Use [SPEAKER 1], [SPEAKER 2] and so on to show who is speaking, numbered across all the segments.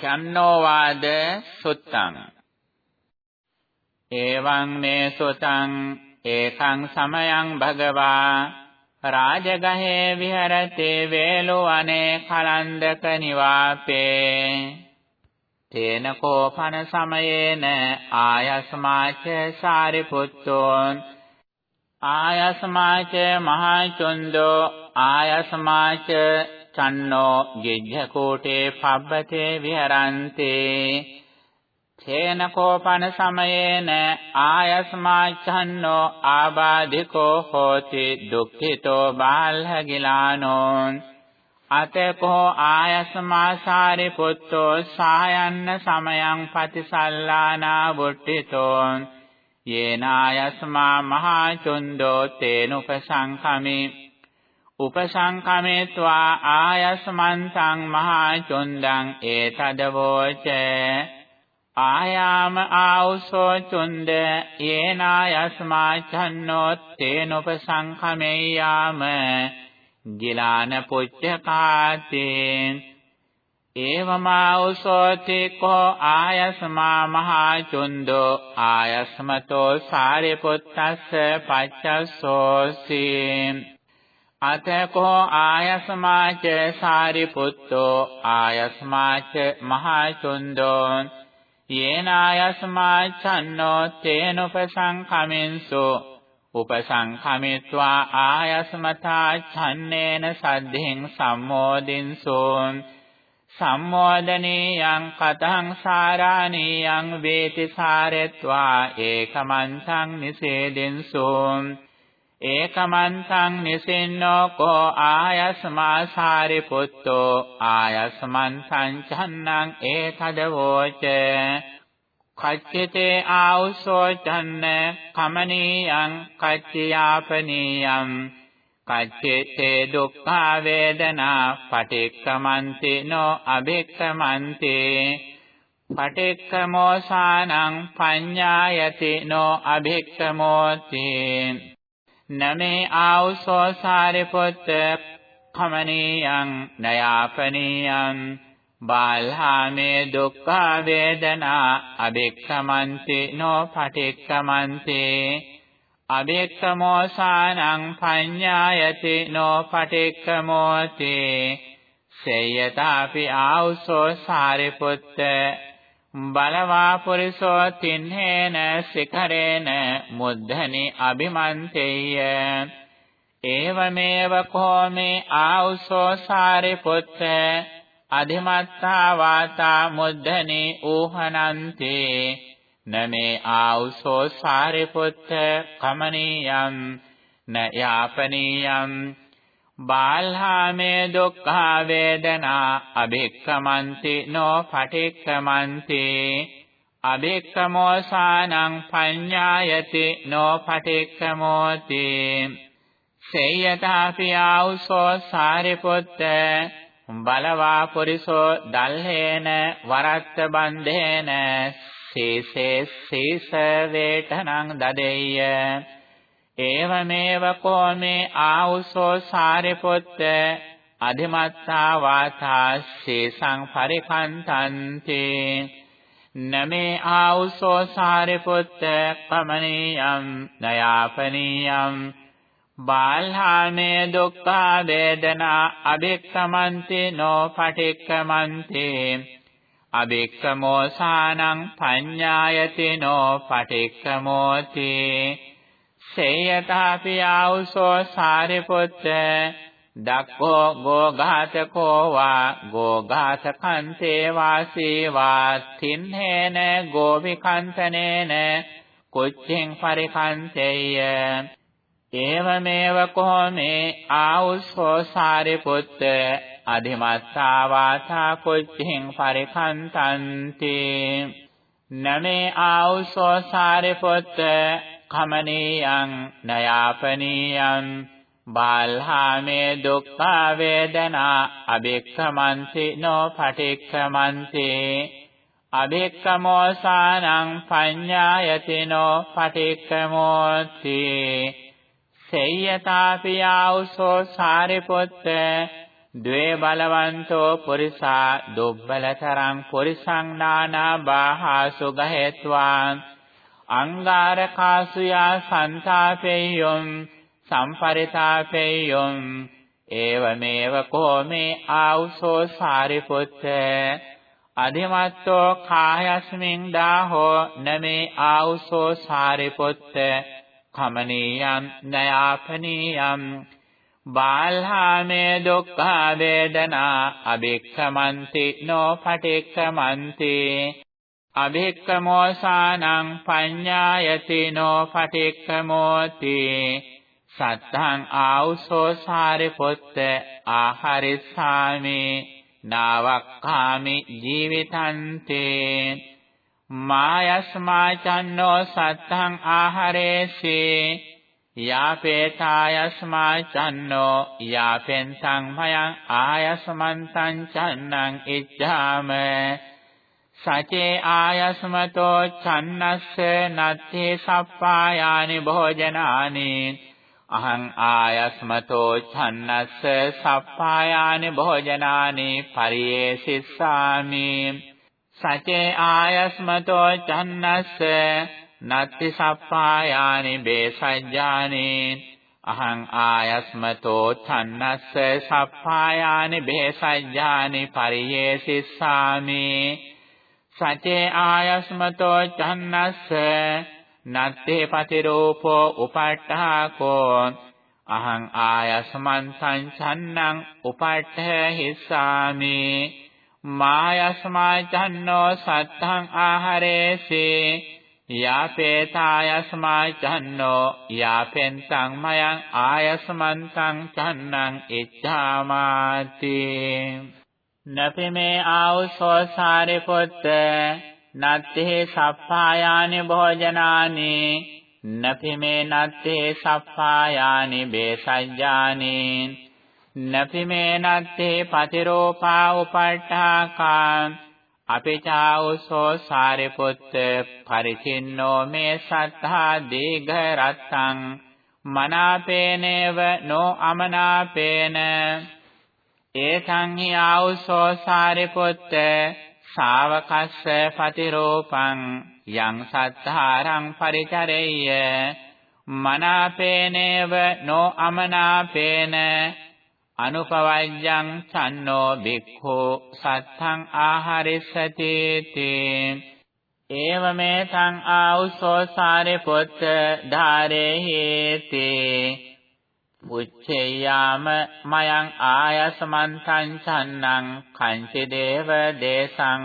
[SPEAKER 1] චන්නෝවාද සුත්තං. එවං මේ සුතං ඒකං සමයං භගවා රාජගහේ විහෙරති වේලෝ අනේ කලන්දක නිවාපේ. තේන කෝපන සමයේන ආයස්මාච සාරිපුත්තෝන් ආයස්මාච මහා චුන්දෝ ආයස්මාච චන්නෝ ගිජ්ජකෝටේ පබ්බතේ විහරන්තේ. තේන කෝපන සමයේන ආයස්මාචන්නෝ ආබාධිකෝ හෝති දුක්ඛිතෝ බාල්හගිලානෝ අතකෝ ආයස්මාසාරි පුත්තෝ සායන්න සමයං පතිසල්ලානා බුට්ඨිතෝ යේනායස්මා මහා චුන්දෝ තේනුපසංකමේ උපසංකමේत्वा ආයස්මන්තං මහා චුන්දං ඒතදවෝච. ආයාම ආවුසෝ චුන්ද යේනායස්මා චන්නෝ තේනුපසංකමේයාම ගිලාන පුච්චකාතේ ඒවමාඋසෝති කෝ ආයස්මා මහා චුන්දෝ ආයස්මතෝ සාරිපුත්තස්ස පච්චස්සෝසි අතකෝ ආයස්මාච සාරිපුත්තෝ ආයස්මාච මහා චුන්දෝ යේනායස්මා චන්නෝ තේනුපසංඛමින්සු උපසංඛමිත්වා ආයස්මතා ඡන්නේන සද්ධින් සම්මෝදින්සු සම්මෝදනීයං කතං සාරාණීයං වේති සාරෙත්වා ඒකමන්තං නිසේදෙන්සු ඒකමන්තං නිසින්නෝ කෝ ආයස්මා සාරිපුත්තෝ ආයස්මන්තං චන්නං ඒතදවෝච කච්චිතේ ආවුසෝ චන්න කමනීයං කච්චයාපනීයං කච්චේතේ දුක්ඛ වේදනා පටික්කමන්ති නෝ අභික්කමන්ති පටික්කමෝසානං පඤ්ඤායති නෝ අභික්කමෝති නමේ ආවුසෝ සාරිපුත්ත කමනීයං නයාපනීයං බාල්හාමේ දුක්ඛ වේදනා අභික්කමන්ති නෝ පටික්කමන්ති අබේක්කමෝසානං පඤ්ඤායති නෝ පටික්කමෝති සේයතාපි ආවුසෝ සාරිපුත්ත බලවා පුරිසෝ තින්හේන සිකරේන මුද්ධනි අභිමන්තේය. ඒවමේව කෝමේ ආවුසෝ සාරිපුත්ත අධිමත්තා වාතා මුද්ධනි ඌහනන්තේ. නමේ ආවුසෝ සාරිපුත්ත කමනීයම් න යාපනීයම් බාල්හාමේ දුක්ඛ වේදනා අභික්කමන්ති නෝ පටික්කමන්ති අභික්කමෝසානං පඤ්ඤායති නෝ පටික්කමෝති සේයතාපි ආවුසෝ සාරිපුත්ත බලවා පුරිසෝ දල්හේන වරත්ත බන්ධේන සීසේ සීස වේඨනං දදෙය්‍ය ඒවමේව කෝමේ ආවුසෝ සාරිපුත්ත අධිමත්තා වාතා සීසං පරිකන්තන්ති නමේ ආවුසෝ සාරිපුත්ත කමනීයම් නයාපනීයම් බාල්හාමේ දුක්ඛ වේදනා අභික්ඛමන්ති නෝ පටික්ඛමන්ති අබෙක්කමෝසානං පඤ්ඤායතිනෝ පටික්කමෝති සේයතාපි ආවුසෝ සාරිපුත්ත දක්ඛෝ ගෝඝාතකෝ වා ගෝඝාතකන්තේ වාසීවා තින්හේන ගෝවිකන්තනේන කුච්චෙන් පරිකන්තේය. ඒවමේව කෝමේ ආවුසෝ සාරිපුත්ත අධිමත්තා වාසා කුච්චින් පරිකන්තන්ති. නමේ ආවුසෝ සාරිපුත්ත කමනීයං නයාපනීයං බාල්හාමේ දුක්ඛ වේදනා අබෙක්ඛමන්ති නෝ පටික්ඛමන්ති අබෙක්ඛමෝසානං පඤ්ඤායති නෝ පටික්ඛමෝති සේයතාපි ආවුසෝ සාරිපුත්ත ද්වේ බලවන්තෝ පුරිසා දුබ්බලතරං පුරිසං නානා බාහාසු ගහෙත්වා අංගාරකාසුයා සන්තාපෙය්‍යොම් සම්පරිතාපෙය්‍යොම් ඒවමේව කෝමේ ආවුසෝ සාරිපුත්ත අධිමත්තෝ කායස්මින් දාහෝ නමේ ආවුසෝ සාරිපුත්ත කමනීයම් නයාපනීයම් බාල්හාමේ දුක්ඛ වේදනා අභික්ඛමන්ති නෝ පටික්ඛමන්ති අභික්ඛමෝසානං පඤ්ඤායති නෝ පටික්ඛමෝති සත්තං ආවුසෝ සාරිපුත්ත ආහාරිස්සාමි නාවක්ඛාමි ජීවිතන්තේ මායස්මා චන්නෝ සත්තං ආහාරේසී යාපේතායස්මා චන්නෝ යාපෙන් සංමයං ආයස්මන්තං චන්නං ඉච්ඡාම සචේ ආයස්මතෝ චන්නස්ස නත්ථි සප්පායානි භෝජනානි। අහං ආයස්මතෝ ඡන්නස්ස සප්පායානි භෝජනානි පරියේසිස්සාමි। සචේ ආයස්මතෝ ඡන්නස්ස නත්ති සප්පායානි බේසජ්ජානි। අහං ආයස්මතෝ ඡන්නස්ස සප්පායානි බේසජ්ජානි පරියේසිස්සාමි। සචේ ආයස්මතෝ ඡන්නස්ස නත්තේ පතිරූපෝ උපට්ඨාකෝ අහං ආයස්මන් සංචන්නං උපට්ඨ හිස්සාමි මායස්මා චන්නෝ සත්තං ආහරේසේ යාපේතායස්මා චන්නෝ යාපෙන්තං මයං ආයස්මන්තං චන්නං ඉච්ඡාමාති නපිමේ ආවසෝ සාරිපුත්ත නත්තේ සප්පායානි භෝජනානි නපි මේ නත්තේ සප්පායානි බේසජ්ජානි නපි මේ නත්තේ පතිරෝපා උපට්ඨාකා අපිචාඋසෝ සාරිපුත්ත පරිචින්නෝ මේ සත්තා දීඝ රත්තං මනාපේනේව නෝ අමනාපේන ඒතං හි ආඋසෝ සාරිපුත්ත ශාවකස්ස පතිරෝපං යං සත්තාරං පරිචරෙය්‍ය මනාපේනේව නෝ අමනාපේන අනුපවජ්ජං චන්නෝ බික්ඛෝ සත්තං ආහාරිස්සති තේ ඒවමේ තං ආඋසෝ සාරිපුත්ත ධාරේහි උච්චේයාම මයං ආයසමන්තං චන්නං කංචි දේව දේශං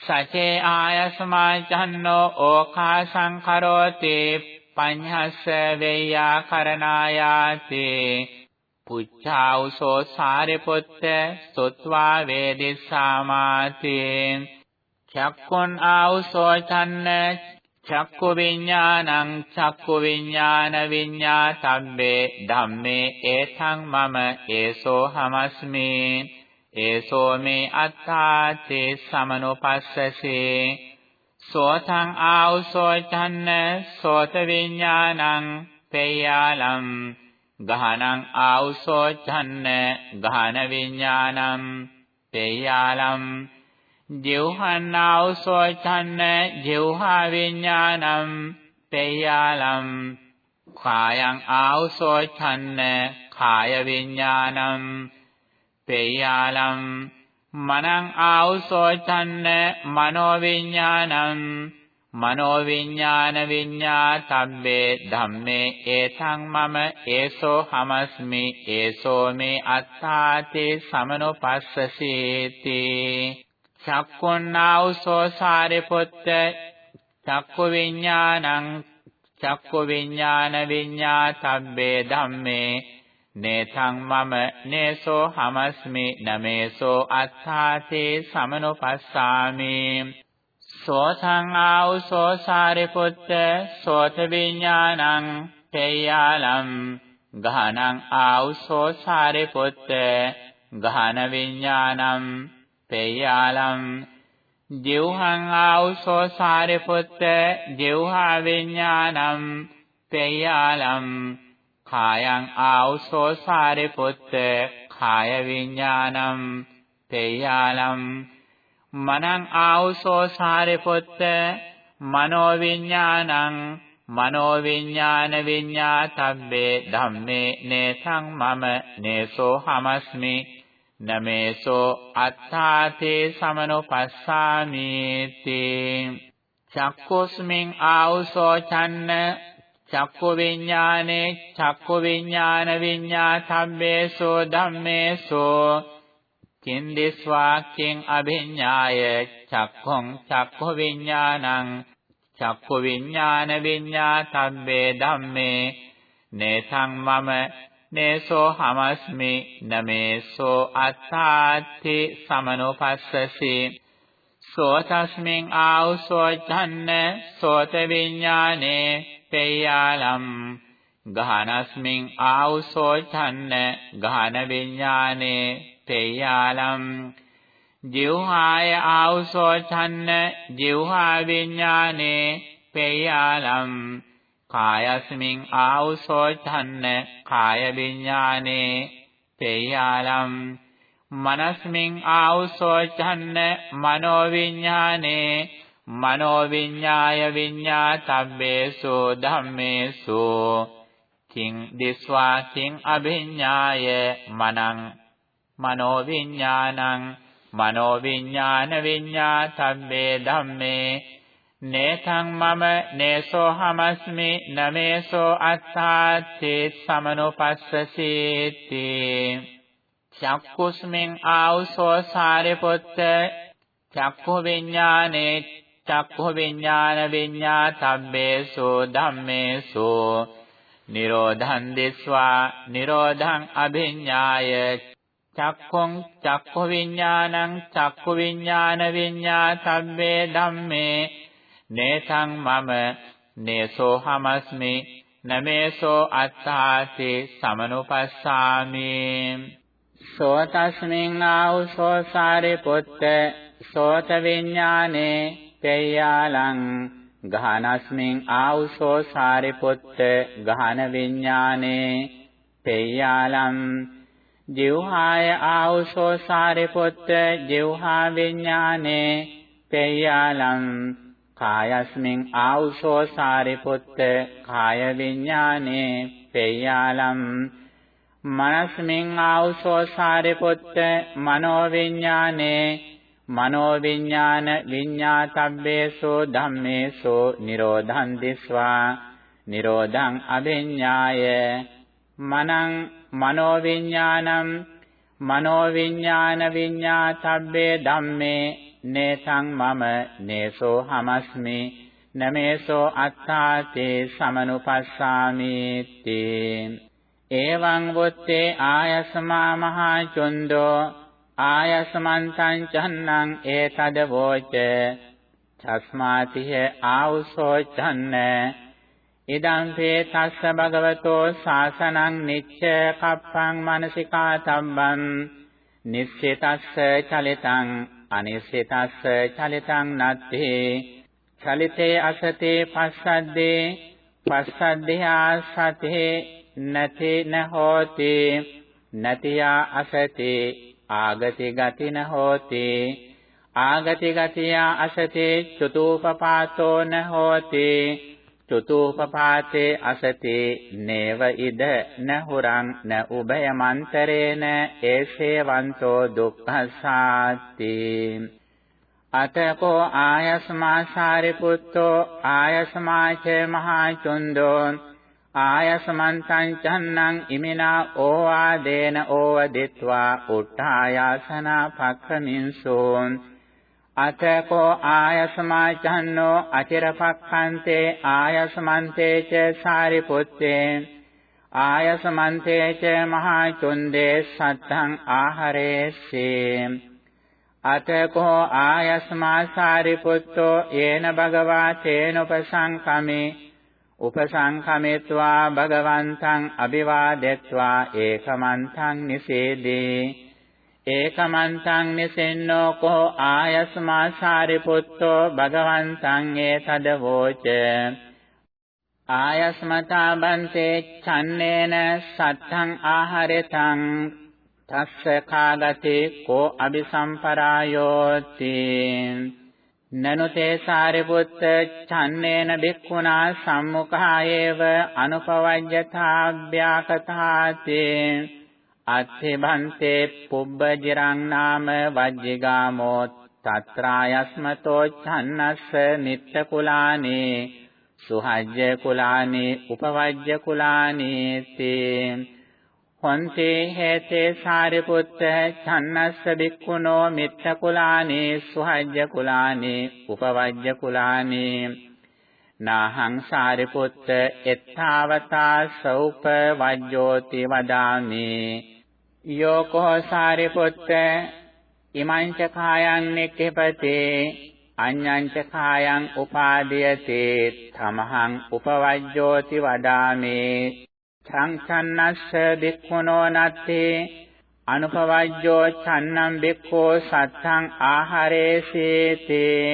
[SPEAKER 1] සචේ ආයසමා චන්නෝ ඕකාසං කරෝති පඤ්හස්ස වේයා කරණායාති පුච්ඡාඋසෝ සාරිපුත්ත සොත්වා වේදිස්සාමාති චක්කුන් ආඋසෝ චන්න චක්කු විඥානං චක්කු විඥාන විඤ්ඤාතබ්බේ ධම්මේ ඒතං මම ඒසෝ හමස්මි. ඒසෝ මේ අත්තාතේ සමනෝපස්සසේ. සෝතං ආවසෝ චන්න සෝත විඥානං පේයාලම් ගහනං ආවසෝ චන්න ගහන විඥානං පේයාලම් ජීවහන්නාවසෝ චන්න ජීවහා විඥානං පේයාලම් කායං ආවසෝ චන්න කාය විඥානං පේයාලම් මනං ආවසෝ චන්න මනෝ විඥානං මනෝ විඥාන විඤ්ඤාතබ්බේ ධම්මේ ඒතං මම ඒසෝ හමස්මි ඒසෝ මේ අත්තාතේ සමනොපස්සසීති චක්කුන්නාවසෝ සාරිපුත්ත චක්කු විඥානං චක්කු විඥාන විඤ්ඤාතබ්බේ ධම්මේ. නේතං මම නේසෝ හමස්මි නමේසෝ අත්ථාතේ සමනුපස්සාමි. සෝතං ආවසෝ සාරිපුත්ත සෝත විඥානං තේයාලම්. ගහනං ආවසෝ සාරිපුත්ත ගහන විඥානං පේයාලම් ජීවහං ආවුසෝ සාරිපුත්ත ජීවහා විඥානං පේයාලම් කායං ආවුසෝ සාරිපුත්ත කාය විඥානං පේයාලම් මනං ආවුසෝ සාරිපුත්ත මනෝ විඥානං මනෝ විඥාන විඤ්ඤාතබ්බේ ධම්මේ නේසං මම නේසෝ හමස්මි නමේසෝ අත්තාතේ සමනොපස්සාමි තේ චක්කෝස්මින් ආවුසෝ චන්න චක්කු විඥානේ චක්කු විඥාන විඤ්ඤාතබ්බේසෝ ධම්මේසෝ කින්දිස්වා කිං අභිඤ්ඤාය චක්ඛොං චක්ඛු විඥානං චක්ඛු විඥාන විඤ්ඤාතබ්බේ ධම්මේ නේසං මම නේසෝ හමස්මි නමේසෝ අත්තාති සමනෝපස්සසි. සෝතස්මින් ආවුසෝ ඡන්න සෝත විඥානේ පේයාලම් ගහනස්මින් ආවුසෝ ඡන්න ගහන විඥානේ පේයාලම් ජීවහාය ආවුසෝ ඡන්න ජීවහා විඥානේ පේයාලම් කායස්මින් ආවුසෝ ඡන්න කාය විඥානේ පේයාලම් මනස්මින් ආවුසෝ ඡන්න මනෝ විඥානේ මනෝ විඤ්ඤාය විඤ්ඤාතබ්බේසු ධම්මේසු. කිං දිස්වා කිං අභිඤ්ඤාය මනං මනෝ විඥානං මනෝ විඥාන විඤ්ඤාතබ්බේ ධම්මේ නේතං මම නේසෝ හමස්මි නමේසෝ අත්තාති සමනුපස්සසීති. චක්කුස්මින් ආවුසෝ සාරිපුත්ත චක්ඛු විඥානේ චක්ඛු විඥාන විඤ්ඤාතබ්බේසු ධම්මේසු. නිරෝධං දිස්වා නිරෝධං අභිඤ්ඤාය. චක්ඛොං චක්ඛු විඥානං චක්ඛු විඥාන විඤ්ඤාතබ්බේ ධම්මේ නේසං මම නේසෝ හමස්මි නමේසෝ අත්තාති සමනුපස්සාමි. සෝතස්මින් ආවුසෝ සාරිපුත්ත සෝත විඥානේ පේයාලං ගහනස්මින් ආවුසෝ සාරිපුත්ත ගහන විඥානේ පේයාලං ජීවහාය ආවුසෝ සාරිපුත්ත ජීවහා විඥානේ පේයාලං කායස්මින් ආවුසෝ සාරිපුත්ත කාය විඥානේ පේයාලං මනස්මින් ආවුසෝ සාරිපුත්ත මනෝ විඥානේ මනෝ විඥාන විඤ්ඤාතබ්බේසෝ ධම්මේසෝ නිරෝධං දිස්වා. නිරෝධං අභිඤ්ඤාය මනං මනෝ විඥානං මනෝ විඥාන විඤ්ඤාතබ්බේ ධම්මේ නේසං මම නේසෝ හමස්මි නමේසෝ අත්තාතේ සමනුපස්සාමි තේ. එවං වොත්තේ ආයස්මා මහා චුන්දෝ ආයස්මන්තං චන්නං ඒතද වෝච. චස්මාතිහ ආවුසෝ චන්න. ඉදං තේ තස්ස භගවතෝ සාසනං නිච්ච කප්පං මනසිකා තම්බං නිස්සෙතස්ස චලිතං අනිස්සෙතස්ස චලිතං නත්ති චලිතේ අසතේ පස්සද්දේ පස්සද්දේ සතේ නති නහෝති. නතියා අසතේ ආගති ගතින හෝති ආගති ගතියා අසතේ චතුූපපාතෝ න හෝති චතුූපපාතේ අසතේ නේව ඉද නහුරං න උභයමන්තරේන ඒසේවන්තෝ දුක්ඛසාති. අතකෝ ආයස්මා සාරිපුත්තෝ ආයස්මාච මහා චුන්දෝ ආයස්මන්තං චන්නං ඉමිනා ඕවාදේන ඕවදිත්වා උට්ඨායාසනා පක්ඛමින්සෝන් අතකෝ ආයස්මා චන්නෝ අචිරපක්ඛන්තේ ආයස්මන්තේ ච සාරිපුත්තේ ආයස්මන්තේ ච මහා චුන්දේ සත්තං ආහරේසේ අතකෝ ආයස්මා සාරිපුත්තෝ යේන භගවා තේනොපසංකමේ උපසංඛමෙත්වා භගවන්තං අභිවාදෙත්වා ඒකමන්තං නිසේදී ඒකමන්තං නිසෙන්නෝ කෝ ආයස්මා සාරිපුත්තෝ භගවන්තං ඒතද වෝච ආයස්මතා බන්තේ ඡන්නේන සත්තං ආහාරෙතං තස්ස කාගතේ කෝ අபிසම්පරායෝති. නනුතේ සාරිපුත්ත ඡන්නේන බික්ඛුනා සම්මුඛායේව අනුපවජ්ජතාභ්‍යාකතාති. අත්ථිබන්තේ පුබ්බජිරං නාම වජ්ජිගාමෝ తත්‍රායස්මතෝ ඡන්නස්ස නිත්ත කුලානේ සුහජ්ජ කුලානේ උපවජ්ජ කුලානේ තේ හොන්තේ හේතේ සාරිපුත්ත ඡන්නස්ස බික්ඛුනෝ මිත්ත කුලානේ සුහජ්ජ කුලානේ උපවජ්ජ කුලානේ නාහං සාරිපුත්ත එත්තාවතා සෞප වජ්ජෝති වදාමි යෝකෝ සාරිපුත්ත ඉමං ච කායං නික්ඛපතේ අඤ්ඤං ච කායං උපාදීයතේ තමහං උපවජ්ජෝති වදාමේ. සංසන්නස්ස බික්ඛුනෝ නත්තේ අනුපවජ්ජෝ චන්නම් බික්ඛෝ සත්තං ආහාරේසීතේ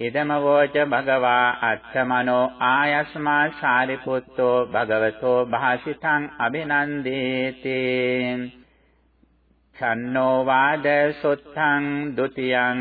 [SPEAKER 1] ඉදම වෝච භගවා අත්තමනෝ ආයස්මා සාරිපුත්තෝ භගවතෝ භාසිතං අභිනන්දේතේ. චන්නෝ වාද සුත්තං ဒ ුතියං